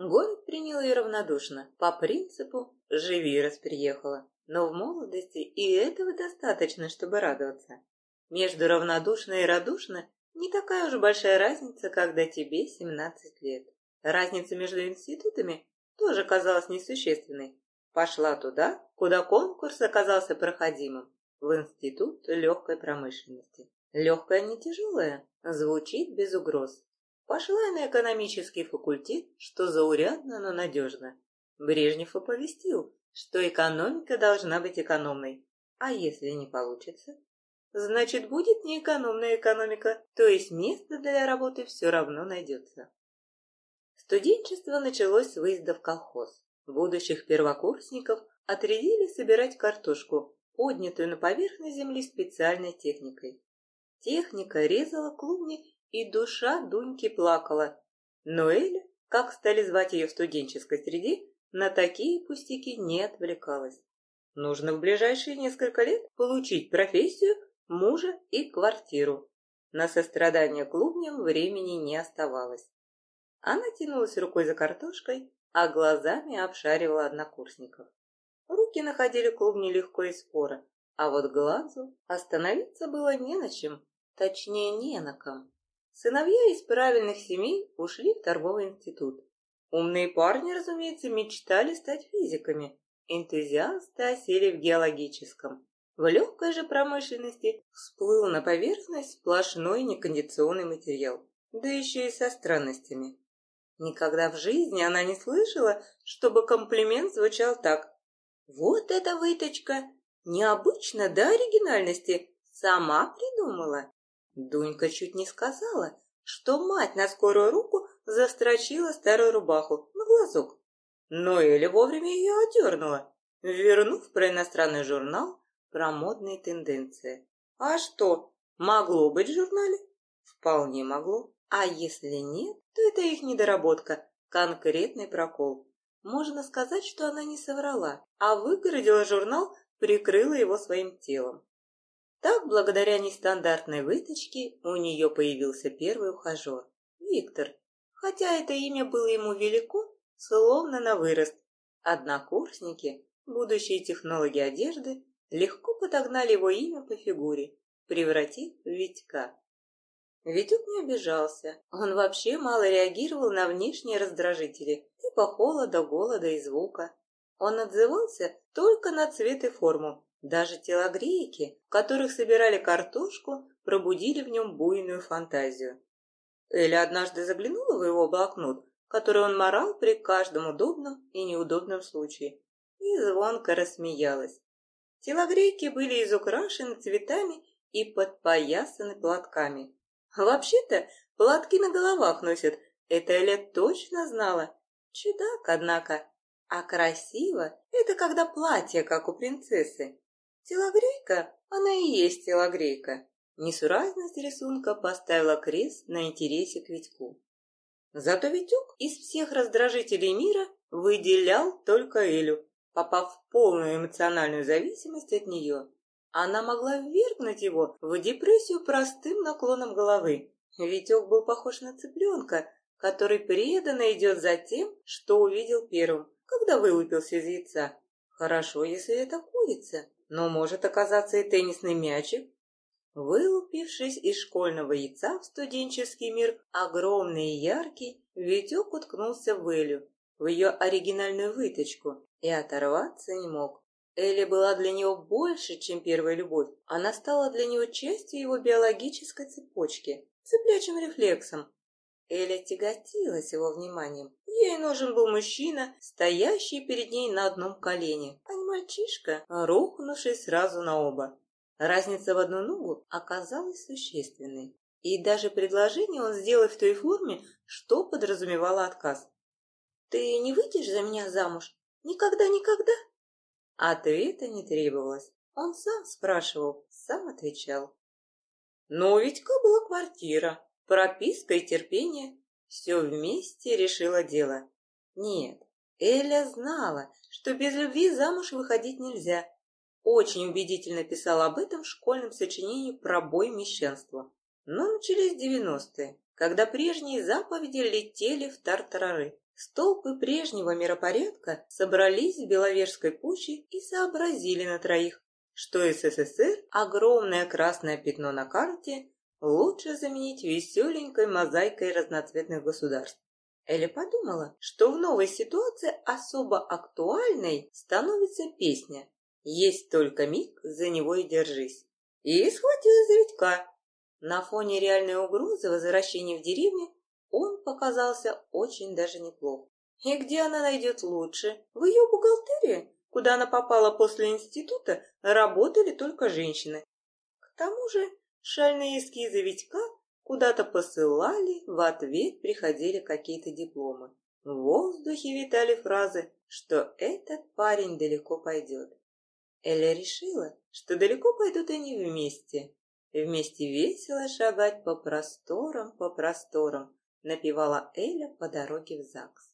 Город принял ее равнодушно, по принципу «живи, раз приехала». Но в молодости и этого достаточно, чтобы радоваться. Между равнодушно и радушно не такая уж большая разница, когда тебе 17 лет. Разница между институтами тоже казалась несущественной. Пошла туда, куда конкурс оказался проходимым, в институт легкой промышленности. Легкая не тяжелая, звучит без угроз. Пошла на экономический факультет, что заурядно, но надежно. Брежнев оповестил, что экономика должна быть экономной. А если не получится? Значит, будет неэкономная экономика, то есть место для работы все равно найдется. Студенчество началось с выезда в колхоз. Будущих первокурсников отрядили собирать картошку, поднятую на поверхность земли специальной техникой. Техника резала клубни и душа Дуньки плакала. Но Эля, как стали звать ее в студенческой среде, на такие пустяки не отвлекалась. Нужно в ближайшие несколько лет получить профессию, мужа и квартиру. На сострадание клубням времени не оставалось. Она тянулась рукой за картошкой, а глазами обшаривала однокурсников. Руки находили клубни легко и споро, а вот глазу остановиться было не на чем, точнее не на ком. Сыновья из правильных семей ушли в торговый институт. Умные парни, разумеется, мечтали стать физиками. Энтузиасты осели в геологическом. В легкой же промышленности всплыл на поверхность сплошной некондиционный материал, да еще и со странностями. Никогда в жизни она не слышала, чтобы комплимент звучал так. «Вот эта выточка! Необычно до оригинальности! Сама придумала!» Дунька чуть не сказала, что мать на скорую руку застрочила старую рубаху на глазок. Но Эля вовремя ее одернула, вернув про иностранный журнал про модные тенденции. А что, могло быть в журнале? Вполне могло. А если нет, то это их недоработка, конкретный прокол. Можно сказать, что она не соврала, а выгородила журнал, прикрыла его своим телом. Так, благодаря нестандартной выточке, у нее появился первый ухажер – Виктор. Хотя это имя было ему велико, словно на вырост. Однокурсники, будущие технологи одежды, легко подогнали его имя по фигуре, превратив в Витька. Витюк не обижался, он вообще мало реагировал на внешние раздражители, типа холода, голода и звука. Он отзывался только на цвет и форму, даже телогрейки, в которых собирали картошку, пробудили в нем буйную фантазию. Эля однажды заглянула в его блокнот, который он морал при каждом удобном и неудобном случае, и звонко рассмеялась. Телогрейки были изукрашены цветами и подпоясаны платками. Вообще-то платки на головах носят, это Эля точно знала. Чудак, однако. А красиво – это когда платье, как у принцессы. Телогрейка, она и есть телогрейка. Несуразность рисунка поставила крест на интересе к Витьку. Зато Витюк из всех раздражителей мира выделял только Элю, попав в полную эмоциональную зависимость от нее. Она могла ввергнуть его в депрессию простым наклоном головы. Витек был похож на цыпленка, который преданно идет за тем, что увидел первым, когда вылупился из яйца. Хорошо, если это курица но может оказаться и теннисный мячик. Вылупившись из школьного яйца в студенческий мир, огромный и яркий, Витек уткнулся в Элю, в ее оригинальную выточку, и оторваться не мог. Элли была для него больше, чем первая любовь. Она стала для него частью его биологической цепочки, цеплячим рефлексом. Эля тяготилась его вниманием. Ей нужен был мужчина, стоящий перед ней на одном колене, а не мальчишка, рухнувший сразу на оба. Разница в одну ногу оказалась существенной. И даже предложение он сделал в той форме, что подразумевало отказ. «Ты не выйдешь за меня замуж? Никогда-никогда?» Ответа не требовалось. Он сам спрашивал, сам отвечал. Но у Витька была квартира, прописка и терпение. Все вместе решило дело. Нет, Эля знала, что без любви замуж выходить нельзя. Очень убедительно писала об этом в школьном сочинении про бой мещанства. Но начались девяностые, когда прежние заповеди летели в тартарары. Столпы прежнего миропорядка собрались в Беловежской пуще и сообразили на троих, что СССР – огромное красное пятно на карте, лучше заменить веселенькой мозаикой разноцветных государств. Эля подумала, что в новой ситуации особо актуальной становится песня «Есть только миг, за него и держись». И схватила за Витька. На фоне реальной угрозы возвращения в деревню он показался очень даже неплох. И где она найдет лучше? В ее бухгалтерии, куда она попала после института, работали только женщины. К тому же шальные эскизы Витька куда-то посылали, в ответ приходили какие-то дипломы. В воздухе витали фразы, что этот парень далеко пойдет. Эля решила, что далеко пойдут они вместе. Вместе весело шагать по просторам, по просторам, напевала Эля по дороге в ЗАГС.